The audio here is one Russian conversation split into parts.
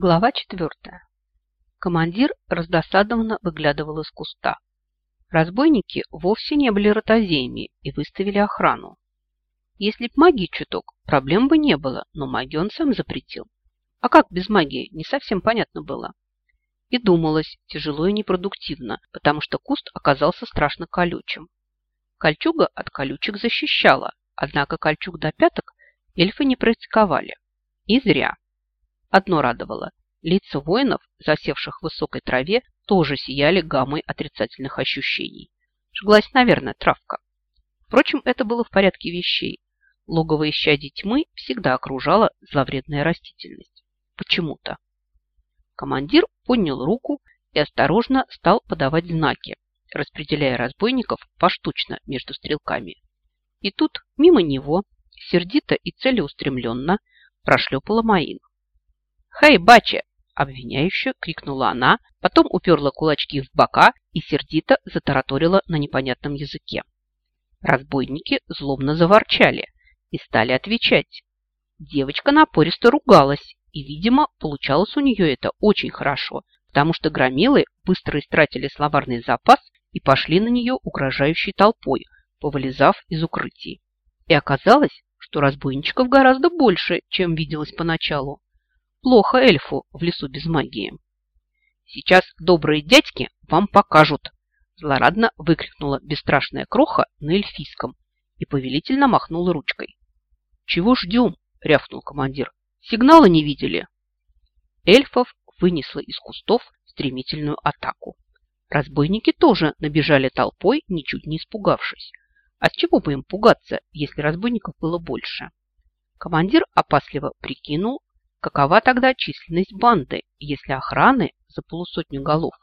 Глава четвертая. Командир раздосадованно выглядывал из куста. Разбойники вовсе не были ротозеями и выставили охрану. Если б магии чуток, проблем бы не было, но магию он сам запретил. А как без магии, не совсем понятно было. И думалось тяжело и непродуктивно, потому что куст оказался страшно колючим. Кольчуга от колючек защищала, однако кольчуг до пяток эльфы не практиковали. И зря. Одно радовало. Лица воинов, засевших в высокой траве, тоже сияли гаммой отрицательных ощущений. Жглась, наверное, травка. Впрочем, это было в порядке вещей. Логово исчадий тьмы всегда окружала зловредная растительность. Почему-то. Командир поднял руку и осторожно стал подавать знаки, распределяя разбойников поштучно между стрелками. И тут мимо него, сердито и целеустремленно, прошлепала Маин. «Хей, баче!» – обвиняюще крикнула она, потом уперла кулачки в бока и сердито затараторила на непонятном языке. Разбойники злобно заворчали и стали отвечать. Девочка напористо ругалась, и, видимо, получалось у нее это очень хорошо, потому что громилы быстро истратили словарный запас и пошли на нее угрожающей толпой, повылезав из укрытий. И оказалось, что разбойничков гораздо больше, чем виделось поначалу. Плохо эльфу в лесу без магии. Сейчас добрые дядьки вам покажут, злорадно выкрикнула бесстрашная кроха на эльфийском и повелительно махнула ручкой. Чего ждем? рявкнул командир. Сигнала не видели. Эльфов вынесло из кустов стремительную атаку. Разбойники тоже набежали толпой, ничуть не испугавшись. А с чего бы им пугаться, если разбойников было больше? Командир опасливо прикинул, Какова тогда численность банды, если охраны за полусотню голов?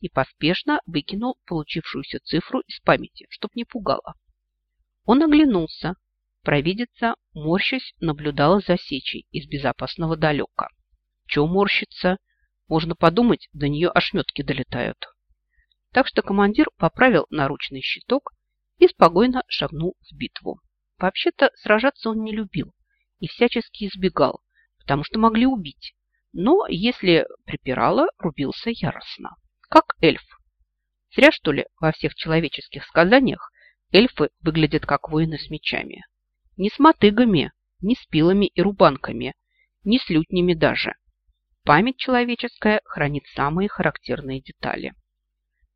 И поспешно выкинул получившуюся цифру из памяти, чтоб не пугало. Он оглянулся. Провидица, морщась, наблюдала за сечей из безопасного далека. Че морщится? Можно подумать, до нее ошметки долетают. Так что командир поправил наручный щиток и спокойно шагнул в битву. Вообще-то сражаться он не любил и всячески избегал, потому что могли убить. Но если припирало, рубился яростно. Как эльф. Зря, что ли, во всех человеческих сказаниях эльфы выглядят как воины с мечами. Не с мотыгами, не с пилами и рубанками, не с лютнями даже. Память человеческая хранит самые характерные детали.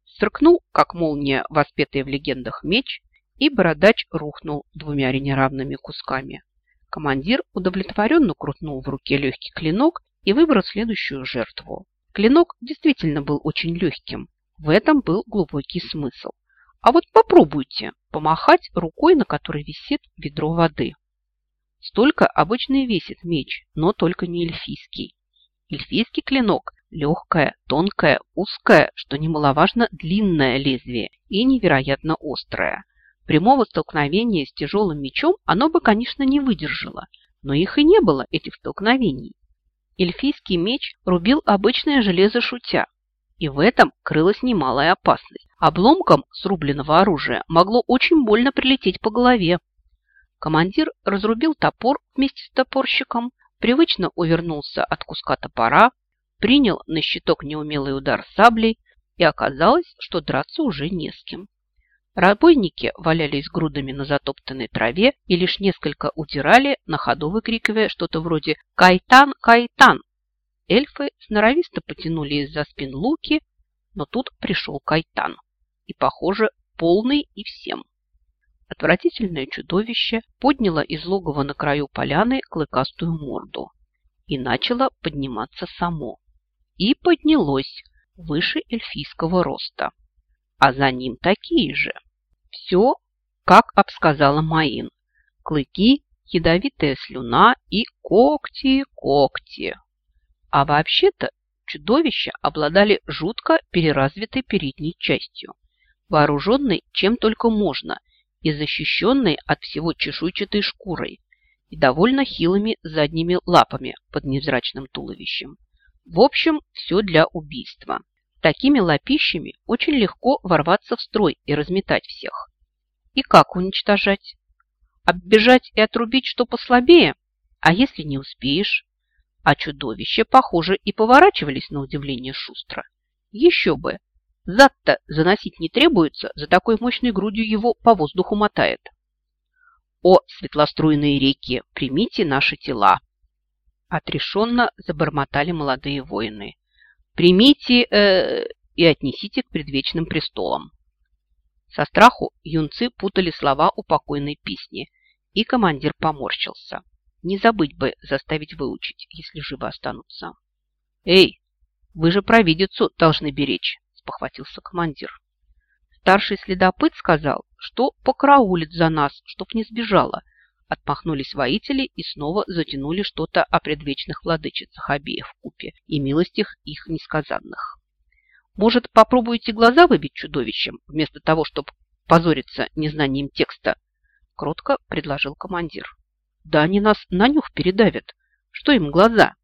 Стркнул, как молния, воспетый в легендах меч, и бородач рухнул двумя неравными кусками. Командир удовлетворенно крутнул в руке легкий клинок и выбрал следующую жертву. Клинок действительно был очень легким. В этом был глубокий смысл. А вот попробуйте помахать рукой, на которой висит ведро воды. Столько обычно и весит меч, но только не эльфийский. Эльфийский клинок – легкое, тонкое, узкое, что немаловажно длинное лезвие и невероятно острое – Прямого столкновения с тяжелым мечом оно бы, конечно, не выдержало, но их и не было, этих столкновений. Эльфийский меч рубил обычное железо шутя, и в этом крылась немалая опасность. Обломком срубленного оружия могло очень больно прилететь по голове. Командир разрубил топор вместе с топорщиком, привычно увернулся от куска топора, принял на щиток неумелый удар саблей, и оказалось, что драться уже не с кем. Разбойники валялись грудами на затоптанной траве и лишь несколько удирали, на ходу выкрикивая что-то вроде «Кайтан! Кайтан!». Эльфы сноровисто потянули из-за спин луки, но тут пришел Кайтан. И, похоже, полный и всем. Отвратительное чудовище подняло из логова на краю поляны клыкастую морду и начало подниматься само. И поднялось выше эльфийского роста а за ним такие же. Все, как обсказала Маин. Клыки, ядовитая слюна и когти, когти. А вообще-то чудовища обладали жутко переразвитой передней частью, вооруженной чем только можно и защищенной от всего чешуйчатой шкурой и довольно хилыми задними лапами под невзрачным туловищем. В общем, все для убийства. Такими лапищами очень легко ворваться в строй и разметать всех. И как уничтожать? Оббежать и отрубить что послабее? А если не успеешь? А чудовища, похоже, и поворачивались на удивление шустро. Еще бы! Зад-то заносить не требуется, за такой мощной грудью его по воздуху мотает. О, светлоструйные реки, примите наши тела! Отрешенно забормотали молодые воины. Примите э, и отнесите к предвечным престолам. Со страху юнцы путали слова у покойной песни, и командир поморщился. Не забыть бы заставить выучить, если живо останутся. «Эй, вы же провидицу должны беречь», – спохватился командир. Старший следопыт сказал, что покраулит за нас, чтоб не сбежала. Отмахнулись воители и снова затянули что-то о предвечных владычицах обеих купе и милостях их несказанных. Может, попробуете глаза выбить чудовищем, вместо того, чтобы позориться незнанием текста? Кротко предложил командир. Да они нас на нюх передавят. Что им глаза?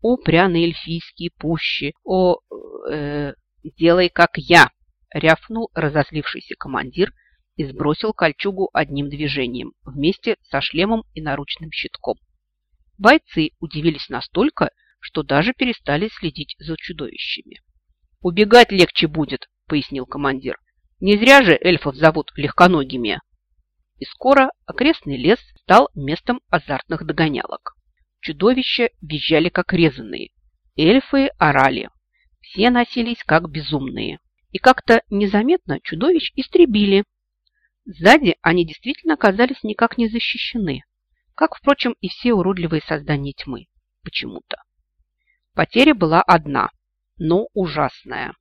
О, пряные эльфийские пущи! О, э, делай как я! Рявкнул разозлившийся командир и сбросил кольчугу одним движением вместе со шлемом и наручным щитком. Бойцы удивились настолько, что даже перестали следить за чудовищами. «Убегать легче будет», — пояснил командир. «Не зря же эльфов зовут легконогими» и скоро окрестный лес стал местом азартных догонялок. Чудовища визжали как резаные, эльфы орали, все носились как безумные. И как-то незаметно чудовищ истребили. Сзади они действительно оказались никак не защищены, как, впрочем, и все уродливые создания тьмы, почему-то. Потеря была одна, но ужасная.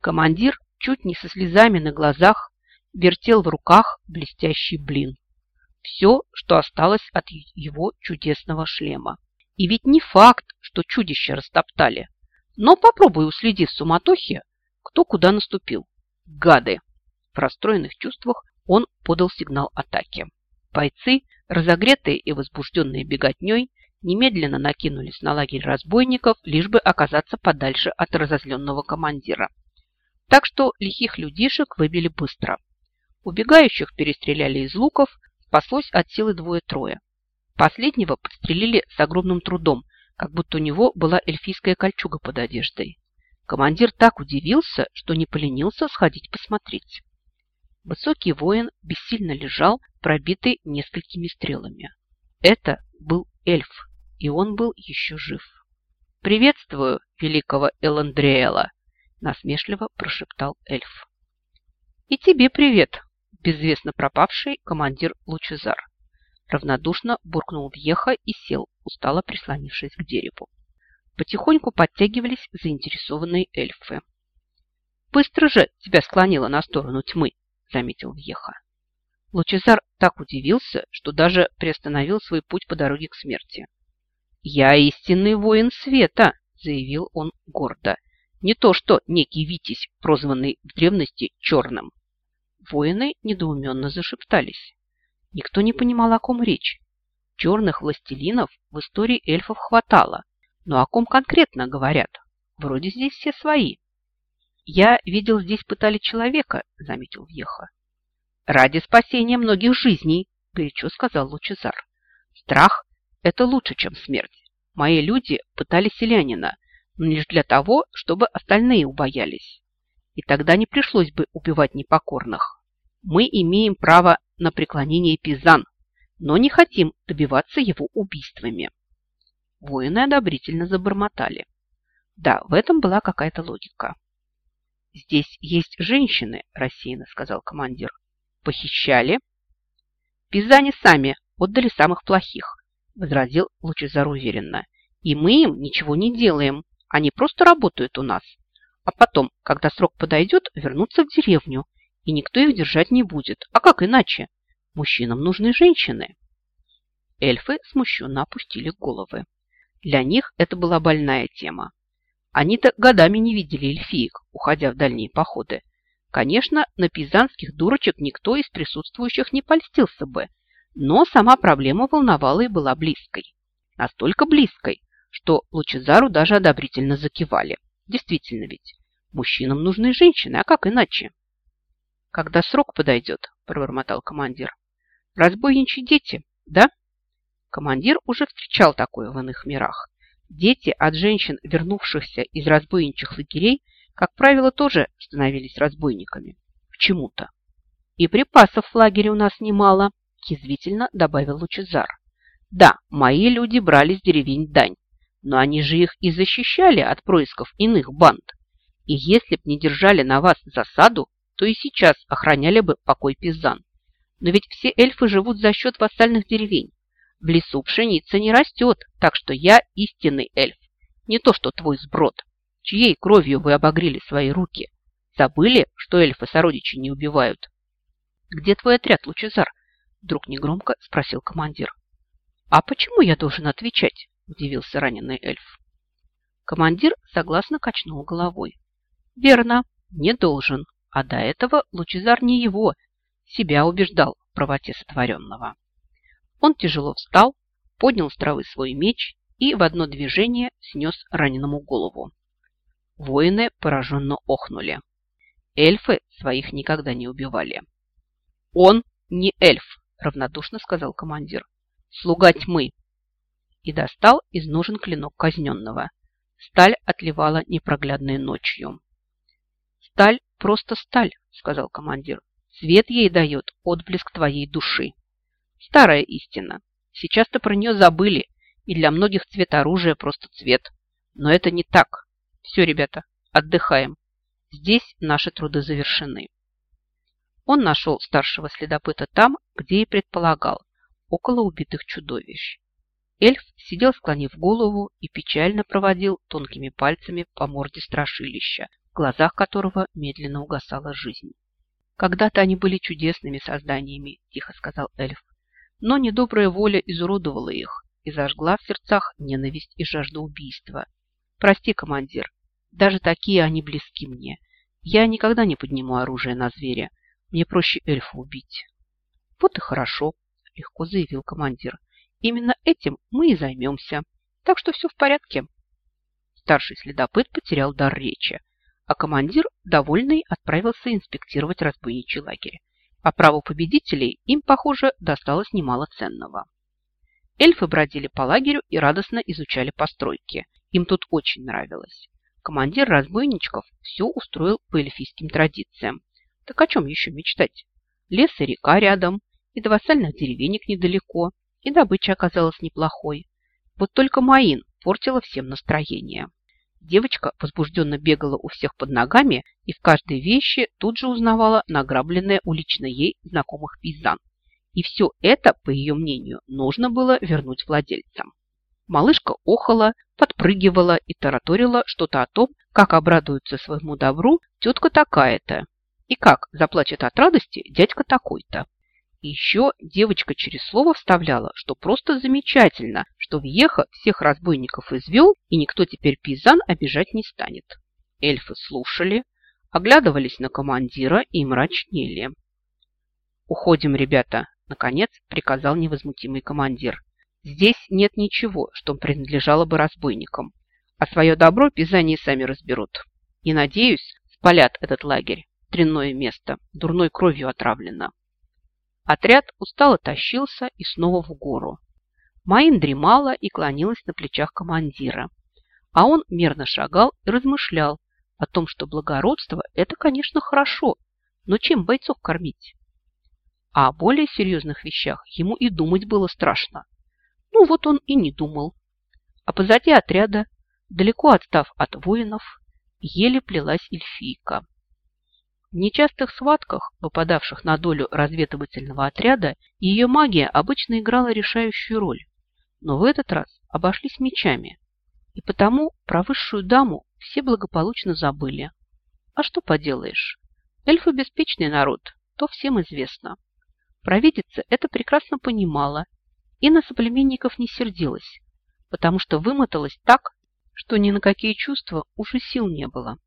Командир чуть не со слезами на глазах вертел в руках блестящий блин. Все, что осталось от его чудесного шлема. И ведь не факт, что чудище растоптали. Но попробуй уследи в суматохе, кто куда наступил. Гады! В расстроенных чувствах он подал сигнал атаки. Бойцы, разогретые и возбужденные беготней, немедленно накинулись на лагерь разбойников, лишь бы оказаться подальше от разозленного командира. Так что лихих людишек выбили быстро. Убегающих перестреляли из луков, спаслось от силы двое-трое. Последнего подстрелили с огромным трудом, как будто у него была эльфийская кольчуга под одеждой. Командир так удивился, что не поленился сходить посмотреть. Высокий воин бессильно лежал, пробитый несколькими стрелами. Это был эльф, и он был еще жив. «Приветствую великого Эландриэла!» – насмешливо прошептал эльф. «И тебе привет, безвестно пропавший командир Лучезар. Равнодушно буркнул Вьеха и сел, устало прислонившись к дереву. Потихоньку подтягивались заинтересованные эльфы. «Быстро же тебя склонило на сторону тьмы», — заметил Вьеха. Лучезар так удивился, что даже приостановил свой путь по дороге к смерти. «Я истинный воин света», — заявил он гордо. «Не то что некий Витязь, прозванный в древности Черным». Воины недоуменно зашептались. Никто не понимал, о ком речь. Черных властелинов в истории эльфов хватало, но о ком конкретно говорят? Вроде здесь все свои. Я видел, здесь пытали человека, заметил Вьеха. Ради спасения многих жизней, горячо сказал Лучезар. Страх – это лучше, чем смерть. Мои люди пытали селянина, но лишь для того, чтобы остальные убоялись. И тогда не пришлось бы убивать непокорных мы имеем право на преклонение Пизан, но не хотим добиваться его убийствами. Воины одобрительно забормотали. Да, в этом была какая-то логика. «Здесь есть женщины», – рассеянно сказал командир. «Похищали?» «Пизане сами отдали самых плохих», – возразил Лучезар уверенно. «И мы им ничего не делаем. Они просто работают у нас. А потом, когда срок подойдет, вернутся в деревню и никто их держать не будет. А как иначе? Мужчинам нужны женщины. Эльфы смущенно опустили головы. Для них это была больная тема. Они-то годами не видели эльфиек, уходя в дальние походы. Конечно, на пизанских дурочек никто из присутствующих не польстился бы, но сама проблема волновала и была близкой. Настолько близкой, что Лучезару даже одобрительно закивали. Действительно ведь, мужчинам нужны женщины, а как иначе? когда срок подойдет, пробормотал командир. Разбойничьи дети, да? Командир уже встречал такое в иных мирах. Дети от женщин, вернувшихся из разбойничьих лагерей, как правило, тоже становились разбойниками. Почему-то. И припасов в лагере у нас немало, язвительно добавил Лучезар. Да, мои люди брали с деревень дань, но они же их и защищали от происков иных банд. И если б не держали на вас засаду, то и сейчас охраняли бы покой Пизан. Но ведь все эльфы живут за счет вассальных деревень. В лесу пшеница не растет, так что я истинный эльф. Не то, что твой сброд. Чьей кровью вы обогрели свои руки? Забыли, что эльфы сородичи не убивают? Где твой отряд, Лучезар? Вдруг негромко спросил командир. А почему я должен отвечать? Удивился раненый эльф. Командир согласно качнул головой. Верно, не должен. А до этого Лучезар не его, себя убеждал в правоте сотворенного. Он тяжело встал, поднял с травы свой меч и в одно движение снес раненому голову. Воины пораженно охнули. Эльфы своих никогда не убивали. «Он не эльф», – равнодушно сказал командир. «Слуга тьмы». И достал из ножен клинок казненного. Сталь отливала непроглядной ночью. «Сталь просто сталь», – сказал командир. «Свет ей дает отблеск твоей души». Старая истина. Сейчас-то про нее забыли, и для многих цвет оружия просто цвет. Но это не так. Все, ребята, отдыхаем. Здесь наши труды завершены. Он нашел старшего следопыта там, где и предполагал, около убитых чудовищ. Эльф сидел, склонив голову, и печально проводил тонкими пальцами по морде страшилища, в глазах которого медленно угасала жизнь. «Когда-то они были чудесными созданиями», – тихо сказал эльф. Но недобрая воля изуродовала их и зажгла в сердцах ненависть и жажду убийства. Прости, командир, даже такие они близки мне. Я никогда не подниму оружие на зверя. Мне проще эльфа убить. Вот и хорошо, легко заявил командир. Именно этим мы и займемся. Так что все в порядке. Старший следопыт потерял дар речи, а командир, довольный, отправился инспектировать разбойничий лагерь. По праву победителей им, похоже, досталось немало ценного. Эльфы бродили по лагерю и радостно изучали постройки. Им тут очень нравилось. Командир разбойничков все устроил по эльфийским традициям. Так о чем еще мечтать? Лес и река рядом, и до вассальных деревенек недалеко, и добыча оказалась неплохой. Вот только Маин портила всем настроение. Девочка возбужденно бегала у всех под ногами и в каждой вещи тут же узнавала награбленное улично ей знакомых пейзан. И все это, по ее мнению, нужно было вернуть владельцам. Малышка охала, подпрыгивала и тараторила что-то о том, как обрадуется своему добру тетка такая-то и как заплачет от радости дядька такой-то. еще девочка через слово вставляла, что просто замечательно, что въеха всех разбойников извел, и никто теперь Пизан обижать не станет. Эльфы слушали, оглядывались на командира и мрачнели. «Уходим, ребята!» – наконец приказал невозмутимый командир. «Здесь нет ничего, что принадлежало бы разбойникам, а свое добро пизани сами разберут. И, надеюсь, спалят этот лагерь, тренное место, дурной кровью отравлено». Отряд устало тащился и снова в гору. Маин дремала и клонилась на плечах командира. А он мерно шагал и размышлял о том, что благородство – это, конечно, хорошо, но чем бойцов кормить? А о более серьезных вещах ему и думать было страшно. Ну вот он и не думал. А позади отряда, далеко отстав от воинов, еле плелась эльфийка. В нечастых схватках, выпадавших на долю разведывательного отряда, ее магия обычно играла решающую роль но в этот раз обошлись мечами, и потому про высшую даму все благополучно забыли. А что поделаешь? Эльфы беспечный народ, то всем известно. Провидица это прекрасно понимала и на соплеменников не сердилась, потому что вымоталась так, что ни на какие чувства уже сил не было.